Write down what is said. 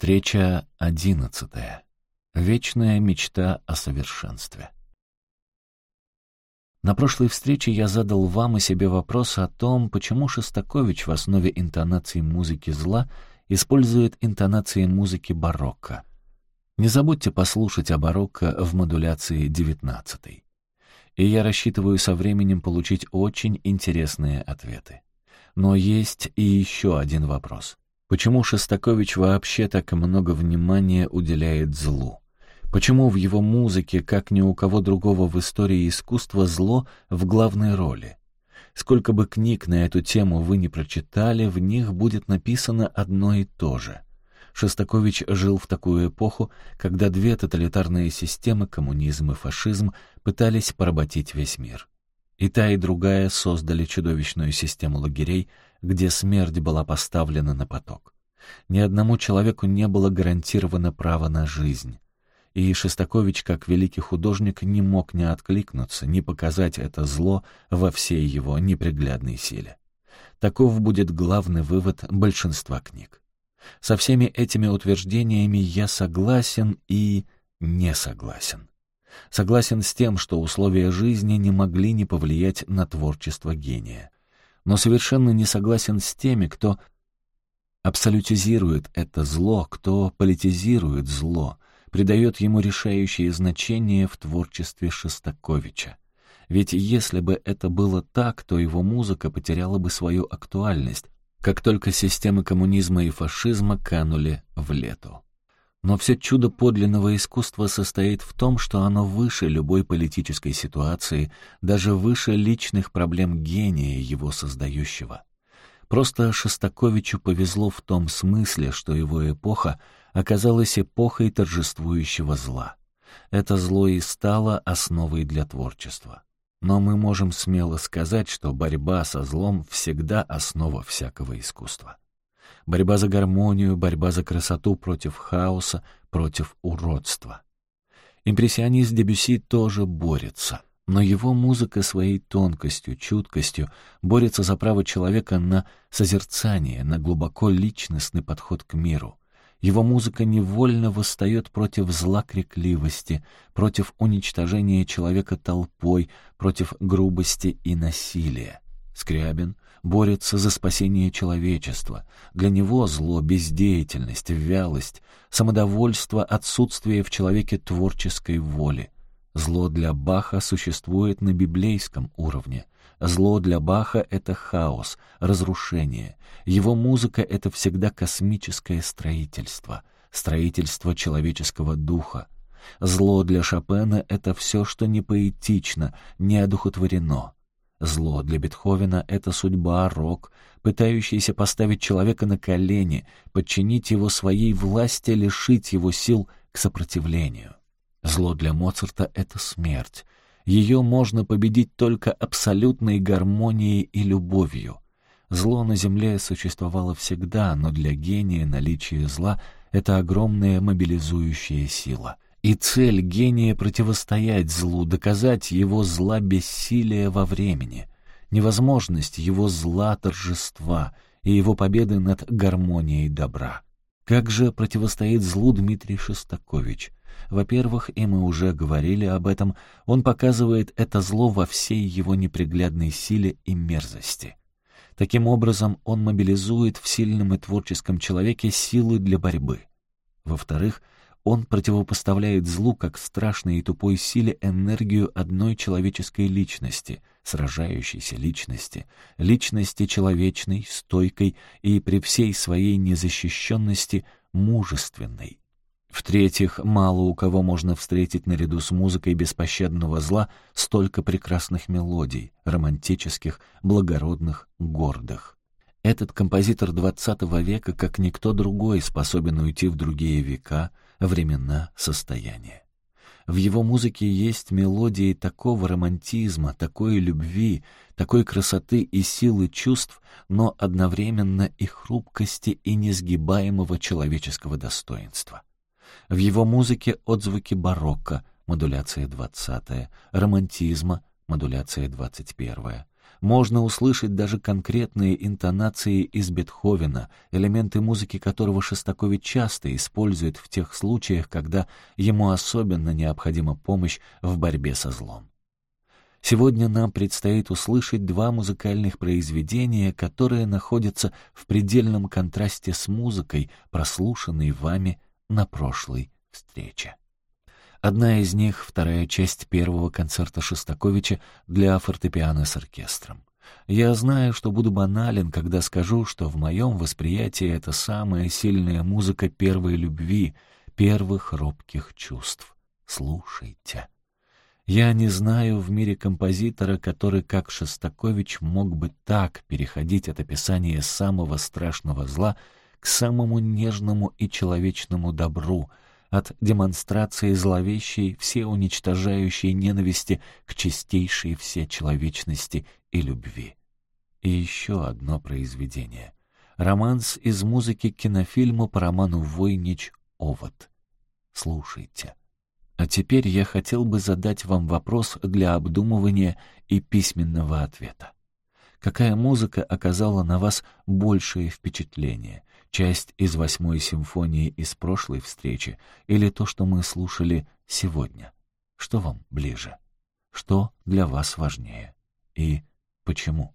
Встреча одиннадцатая. Вечная мечта о совершенстве. На прошлой встрече я задал вам и себе вопрос о том, почему Шостакович в основе интонации музыки зла использует интонации музыки барокко. Не забудьте послушать о барокко в модуляции девятнадцатой. И я рассчитываю со временем получить очень интересные ответы. Но есть и еще один вопрос. Почему Шостакович вообще так много внимания уделяет злу? Почему в его музыке, как ни у кого другого в истории искусства, зло в главной роли? Сколько бы книг на эту тему вы не прочитали, в них будет написано одно и то же. Шостакович жил в такую эпоху, когда две тоталитарные системы, коммунизм и фашизм, пытались поработить весь мир. И та, и другая создали чудовищную систему лагерей, где смерть была поставлена на поток. Ни одному человеку не было гарантировано право на жизнь. И Шестакович, как великий художник, не мог не откликнуться, не показать это зло во всей его неприглядной силе. Таков будет главный вывод большинства книг. Со всеми этими утверждениями я согласен и не согласен. Согласен с тем, что условия жизни не могли не повлиять на творчество гения но совершенно не согласен с теми, кто абсолютизирует это зло, кто политизирует зло, придает ему решающее значение в творчестве Шостаковича. Ведь если бы это было так, то его музыка потеряла бы свою актуальность, как только системы коммунизма и фашизма канули в лету. Но все чудо подлинного искусства состоит в том, что оно выше любой политической ситуации, даже выше личных проблем гения, его создающего. Просто Шостаковичу повезло в том смысле, что его эпоха оказалась эпохой торжествующего зла. Это зло и стало основой для творчества. Но мы можем смело сказать, что борьба со злом всегда основа всякого искусства борьба за гармонию, борьба за красоту против хаоса, против уродства. Импрессионист Дебюси тоже борется, но его музыка своей тонкостью, чуткостью борется за право человека на созерцание, на глубоко личностный подход к миру. Его музыка невольно восстает против зла крикливости, против уничтожения человека толпой, против грубости и насилия. Скрябин борется за спасение человечества. Для него зло — бездеятельность, вялость, самодовольство, отсутствие в человеке творческой воли. Зло для Баха существует на библейском уровне. Зло для Баха — это хаос, разрушение. Его музыка — это всегда космическое строительство, строительство человеческого духа. Зло для Шопена — это все, что не поэтично, не одухотворено. Зло для Бетховена — это судьба, рок, пытающийся поставить человека на колени, подчинить его своей власти, лишить его сил к сопротивлению. Зло для Моцарта — это смерть. Ее можно победить только абсолютной гармонией и любовью. Зло на земле существовало всегда, но для гения наличие зла — это огромная мобилизующая сила — и цель гения — противостоять злу, доказать его зла бессилия во времени, невозможность его зла торжества и его победы над гармонией добра. Как же противостоит злу Дмитрий Шостакович? Во-первых, и мы уже говорили об этом, он показывает это зло во всей его неприглядной силе и мерзости. Таким образом, он мобилизует в сильном и творческом человеке силы для борьбы. Во-вторых, он противопоставляет злу как страшной и тупой силе энергию одной человеческой личности, сражающейся личности, личности человечной, стойкой и при всей своей незащищенности мужественной. В-третьих, мало у кого можно встретить наряду с музыкой беспощадного зла столько прекрасных мелодий, романтических, благородных, гордых. Этот композитор XX века, как никто другой, способен уйти в другие века, времена, состояния. В его музыке есть мелодии такого романтизма, такой любви, такой красоты и силы чувств, но одновременно и хрупкости и несгибаемого человеческого достоинства. В его музыке отзвуки барокко, модуляция 20 романтизма, модуляция 21 Можно услышать даже конкретные интонации из Бетховена, элементы музыки которого Шостакович часто использует в тех случаях, когда ему особенно необходима помощь в борьбе со злом. Сегодня нам предстоит услышать два музыкальных произведения, которые находятся в предельном контрасте с музыкой, прослушанной вами на прошлой встрече. Одна из них — вторая часть первого концерта Шостаковича для фортепиано с оркестром. Я знаю, что буду банален, когда скажу, что в моем восприятии это самая сильная музыка первой любви, первых робких чувств. Слушайте. Я не знаю в мире композитора, который, как Шостакович, мог бы так переходить от описания самого страшного зла к самому нежному и человечному добру — от демонстрации зловещей, всеуничтожающей ненависти к чистейшей всечеловечности и любви. И еще одно произведение. Романс из музыки кинофильма по роману «Войнич. Овод». Слушайте. А теперь я хотел бы задать вам вопрос для обдумывания и письменного ответа. Какая музыка оказала на вас большее впечатление? Часть из восьмой симфонии из прошлой встречи или то, что мы слушали сегодня? Что вам ближе? Что для вас важнее? И почему?